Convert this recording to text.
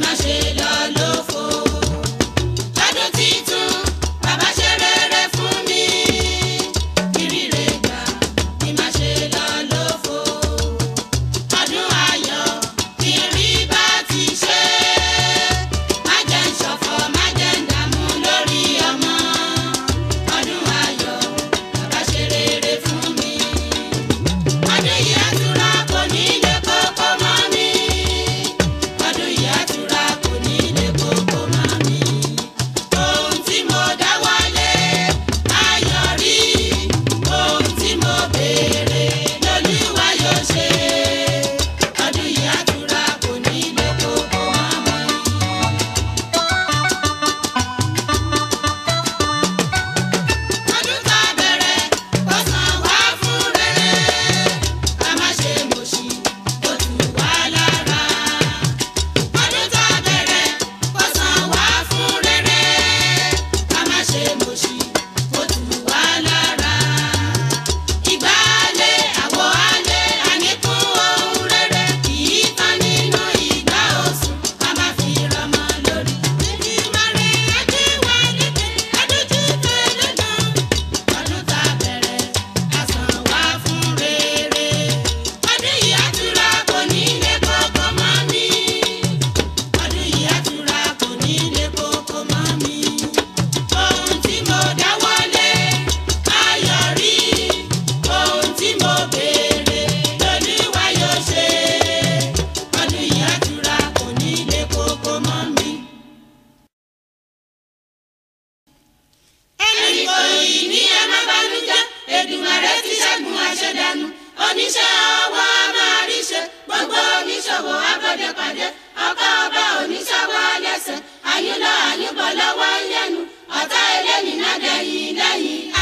My ṣe Èdùmàrè ti ṣẹ́gun àṣẹdànù oníṣẹ́ ọwọ́ máa rí ṣe gbogbo oníṣòwò abọ́dẹ̀pàdé ọkọ ọba oníṣòwò lẹ́sẹ̀ àyúnlọ àyúnbọ̀ lọ́wọ́ ń lẹ́nu ọ̀tá eléyìí náà dẹ̀yìn